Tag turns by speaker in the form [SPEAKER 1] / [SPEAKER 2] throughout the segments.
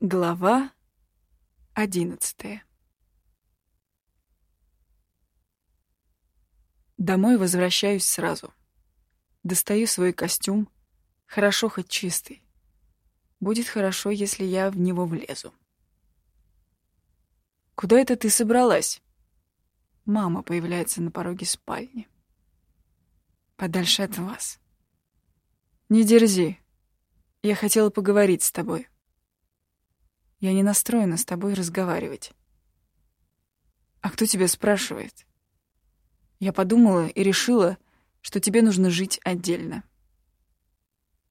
[SPEAKER 1] Глава одиннадцатая Домой возвращаюсь сразу. Достаю свой костюм, хорошо хоть чистый. Будет хорошо, если я в него влезу. «Куда это ты собралась?» Мама появляется на пороге спальни. «Подальше от вас». «Не дерзи. Я хотела поговорить с тобой». Я не настроена с тобой разговаривать. А кто тебя спрашивает? Я подумала и решила, что тебе нужно жить отдельно.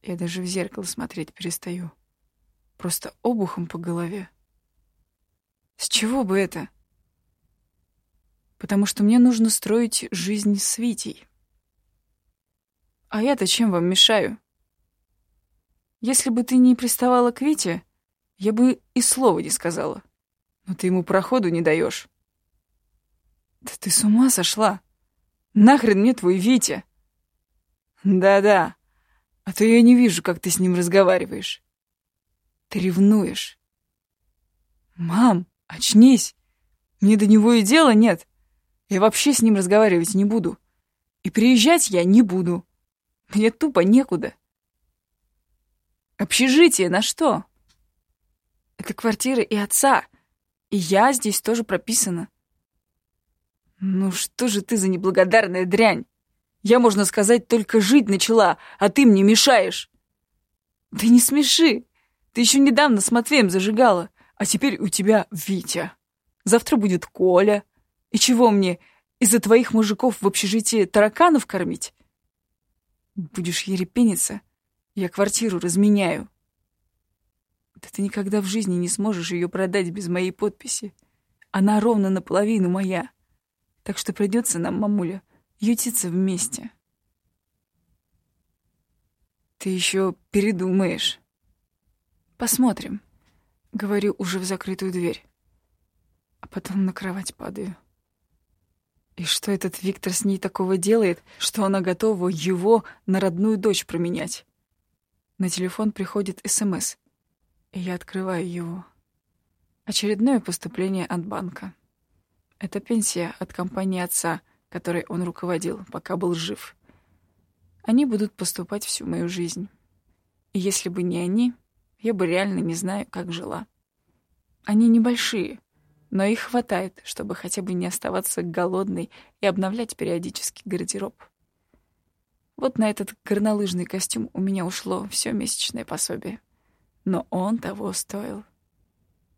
[SPEAKER 1] Я даже в зеркало смотреть перестаю. Просто обухом по голове. С чего бы это? Потому что мне нужно строить жизнь с Витей. А я-то чем вам мешаю? Если бы ты не приставала к Вите, я бы и слова не сказала. Но ты ему проходу не даешь. Да ты с ума сошла? Нахрен мне твой Витя? Да-да, а то я не вижу, как ты с ним разговариваешь. Ты ревнуешь. Мам, очнись. Мне до него и дела нет. Я вообще с ним разговаривать не буду. И приезжать я не буду. Мне тупо некуда. Общежитие на что? Это квартира и отца. И я здесь тоже прописана. Ну что же ты за неблагодарная дрянь? Я, можно сказать, только жить начала, а ты мне мешаешь. Да не смеши. Ты еще недавно с Матвеем зажигала, а теперь у тебя Витя. Завтра будет Коля. И чего мне, из-за твоих мужиков в общежитии тараканов кормить? Будешь ерепениться, я квартиру разменяю. Да ты никогда в жизни не сможешь ее продать без моей подписи. Она ровно наполовину моя. Так что придется нам, мамуля, ютиться вместе. Ты еще передумаешь. Посмотрим. Говорю уже в закрытую дверь. А потом на кровать падаю. И что этот Виктор с ней такого делает, что она готова его на родную дочь променять? На телефон приходит СМС и я открываю его. Очередное поступление от банка. Это пенсия от компании отца, которой он руководил, пока был жив. Они будут поступать всю мою жизнь. И если бы не они, я бы реально не знаю, как жила. Они небольшие, но их хватает, чтобы хотя бы не оставаться голодной и обновлять периодически гардероб. Вот на этот горнолыжный костюм у меня ушло все месячное пособие но он того стоил.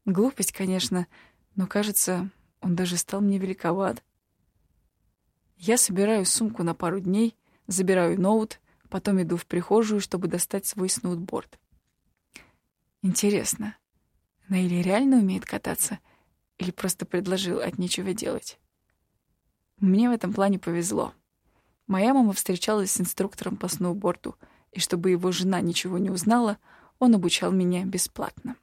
[SPEAKER 1] Глупость, конечно, но, кажется, он даже стал мне великоват. Я собираю сумку на пару дней, забираю ноут, потом иду в прихожую, чтобы достать свой сноутборд. Интересно, Нейли реально умеет кататься или просто предложил от нечего делать? Мне в этом плане повезло. Моя мама встречалась с инструктором по сноуборду, и чтобы его жена ничего не узнала — он обучал меня бесплатно.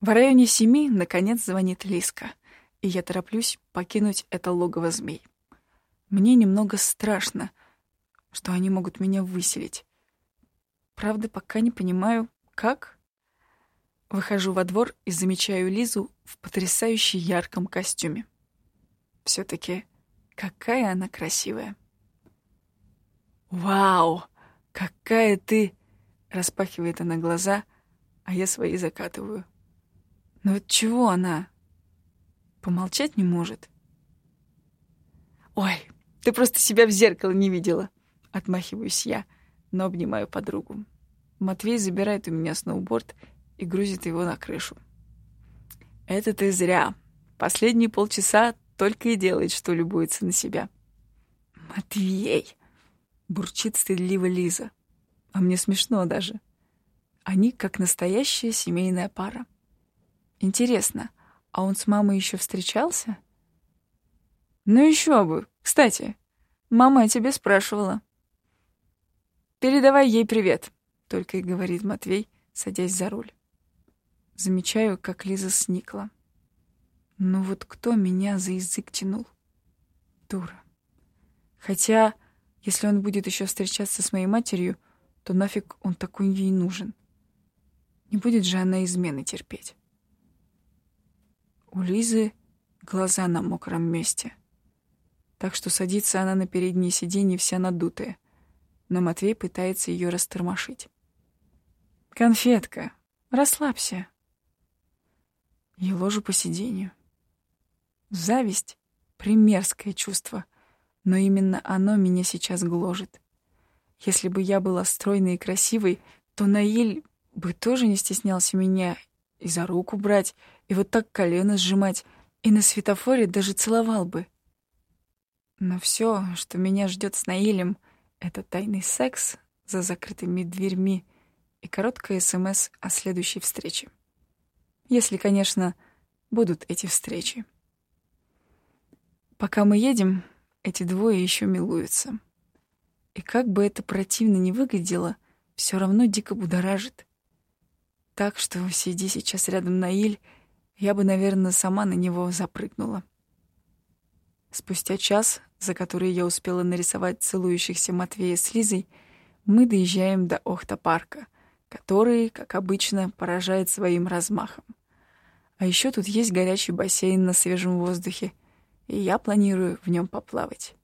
[SPEAKER 1] В районе семи, наконец, звонит Лиска, и я тороплюсь покинуть это логово змей. Мне немного страшно, что они могут меня выселить. Правда, пока не понимаю, как. Выхожу во двор и замечаю Лизу в потрясающе ярком костюме. все таки какая она красивая. «Вау! Какая ты Распахивает она глаза, а я свои закатываю. Но вот чего она? Помолчать не может. «Ой, ты просто себя в зеркало не видела!» Отмахиваюсь я, но обнимаю подругу. Матвей забирает у меня сноуборд и грузит его на крышу. «Это ты зря. Последние полчаса только и делает, что любуется на себя». «Матвей!» — бурчит стыдливо Лиза а мне смешно даже. Они как настоящая семейная пара. Интересно, а он с мамой еще встречался? Ну еще бы. Кстати, мама о тебе спрашивала. Передавай ей привет, только и говорит Матвей, садясь за руль. Замечаю, как Лиза сникла. Ну вот кто меня за язык тянул? Дура. Хотя, если он будет еще встречаться с моей матерью, то нафиг он такой ей нужен? Не будет же она измены терпеть. У Лизы глаза на мокром месте. Так что садится она на переднее сиденье вся надутая. Но Матвей пытается ее растормошить. «Конфетка, расслабься». Я ложу по сиденью. Зависть — примерское чувство, но именно оно меня сейчас гложет. Если бы я была стройной и красивой, то Наиль бы тоже не стеснялся меня и за руку брать, и вот так колено сжимать, и на светофоре даже целовал бы. Но все, что меня ждет с Наилем, это тайный секс за закрытыми дверьми и короткая СМС о следующей встрече. Если, конечно, будут эти встречи. Пока мы едем, эти двое еще милуются. И как бы это противно не выглядело, все равно дико будоражит. Так что, сиди сейчас рядом Наиль, я бы, наверное, сама на него запрыгнула. Спустя час, за который я успела нарисовать целующихся Матвея с Лизой, мы доезжаем до Охта-парка, который, как обычно, поражает своим размахом. А еще тут есть горячий бассейн на свежем воздухе, и я планирую в нем поплавать.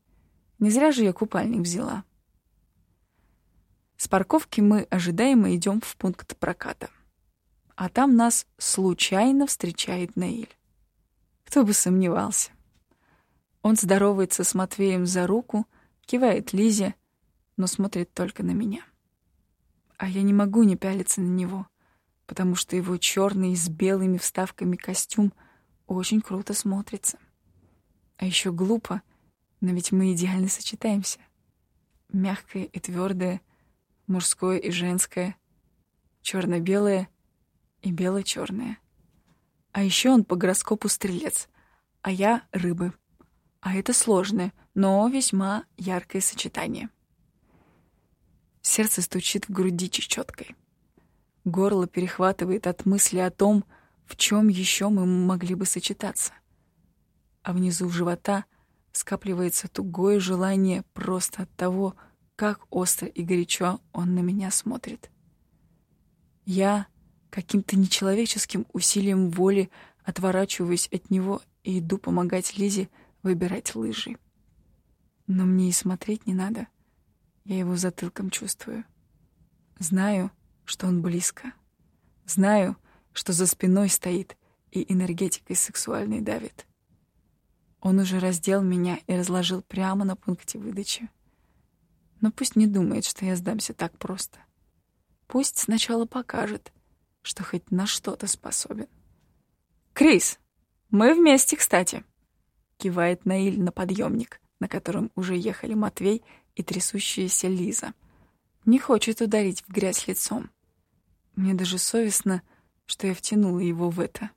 [SPEAKER 1] Не зря же я купальник взяла. С парковки мы ожидаемо идем в пункт проката а там нас случайно встречает Наиль. Кто бы сомневался. Он здоровается с Матвеем за руку, кивает Лизе, но смотрит только на меня. А я не могу не пялиться на него, потому что его черный с белыми вставками костюм очень круто смотрится. А еще глупо, но ведь мы идеально сочетаемся. Мягкое и твердое, мужское и женское, черно-белое — и бело-черное. А еще он по гороскопу стрелец, а я — рыбы. А это сложное, но весьма яркое сочетание. Сердце стучит в груди чечеткой. Горло перехватывает от мысли о том, в чем еще мы могли бы сочетаться. А внизу живота скапливается тугое желание просто от того, как остро и горячо он на меня смотрит. Я Каким-то нечеловеческим усилием воли отворачиваюсь от него и иду помогать Лизе выбирать лыжи. Но мне и смотреть не надо. Я его затылком чувствую. Знаю, что он близко. Знаю, что за спиной стоит и энергетикой сексуальной давит. Он уже раздел меня и разложил прямо на пункте выдачи. Но пусть не думает, что я сдамся так просто. Пусть сначала покажет, что хоть на что-то способен. «Крис, мы вместе, кстати!» — кивает Наиль на подъемник, на котором уже ехали Матвей и трясущаяся Лиза. Не хочет ударить в грязь лицом. Мне даже совестно, что я втянула его в это.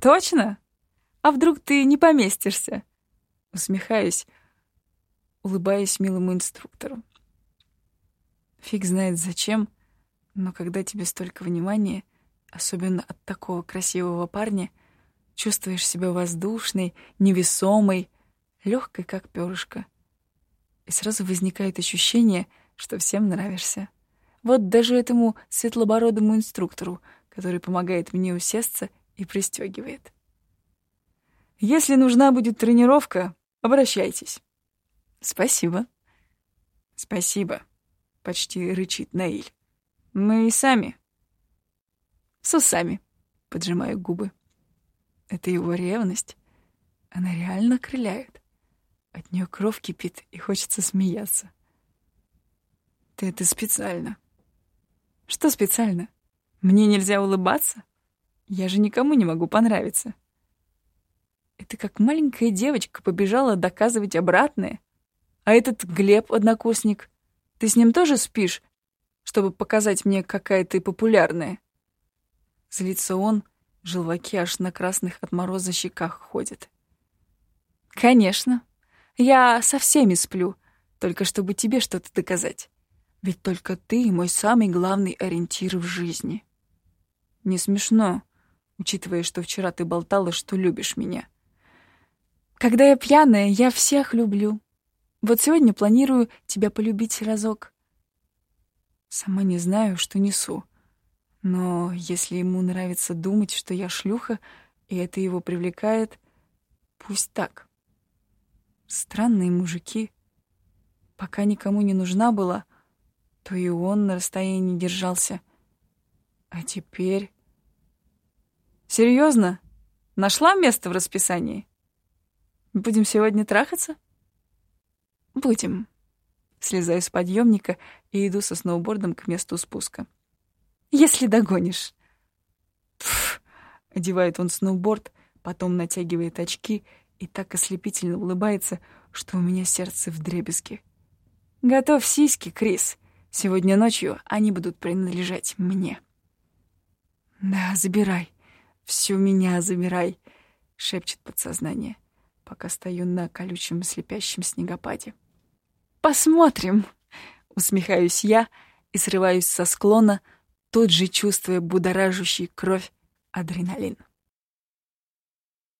[SPEAKER 1] «Точно? А вдруг ты не поместишься?» Усмехаюсь, улыбаясь милому инструктору. Фиг знает зачем, — но когда тебе столько внимания, особенно от такого красивого парня, чувствуешь себя воздушной, невесомой, легкой, как перышко. И сразу возникает ощущение, что всем нравишься. Вот даже этому светлобородому инструктору, который помогает мне усесться и пристегивает. Если нужна будет тренировка, обращайтесь. Спасибо. Спасибо, почти рычит Наиль. Мы и сами. С усами. Поджимаю губы. Это его ревность. Она реально крыляет. От нее кровь кипит, и хочется смеяться. Ты это специально. Что специально? Мне нельзя улыбаться? Я же никому не могу понравиться. Это как маленькая девочка побежала доказывать обратное. А этот Глеб, однокурсник, ты с ним тоже спишь чтобы показать мне, какая ты популярная. Злится он, желваки аж на красных от мороза щеках ходят. Конечно. Я со всеми сплю, только чтобы тебе что-то доказать. Ведь только ты мой самый главный ориентир в жизни. Не смешно, учитывая, что вчера ты болтала, что любишь меня. Когда я пьяная, я всех люблю. Вот сегодня планирую тебя полюбить разок. Сама не знаю, что несу. Но если ему нравится думать, что я шлюха, и это его привлекает, пусть так. Странные мужики. Пока никому не нужна была, то и он на расстоянии держался. А теперь... Серьезно? Нашла место в расписании? Будем сегодня трахаться? Будем. Слезаю с подъемника и иду со сноубордом к месту спуска. Если догонишь. Пф, одевает он сноуборд, потом натягивает очки и так ослепительно улыбается, что у меня сердце в дребезге. Готовь сиськи, Крис. Сегодня ночью они будут принадлежать мне. Да, забирай. Всю меня забирай, шепчет подсознание, пока стою на колючем слепящем снегопаде. Посмотрим, усмехаюсь я и срываюсь со склона, тут же чувствуя будоражащий кровь адреналин.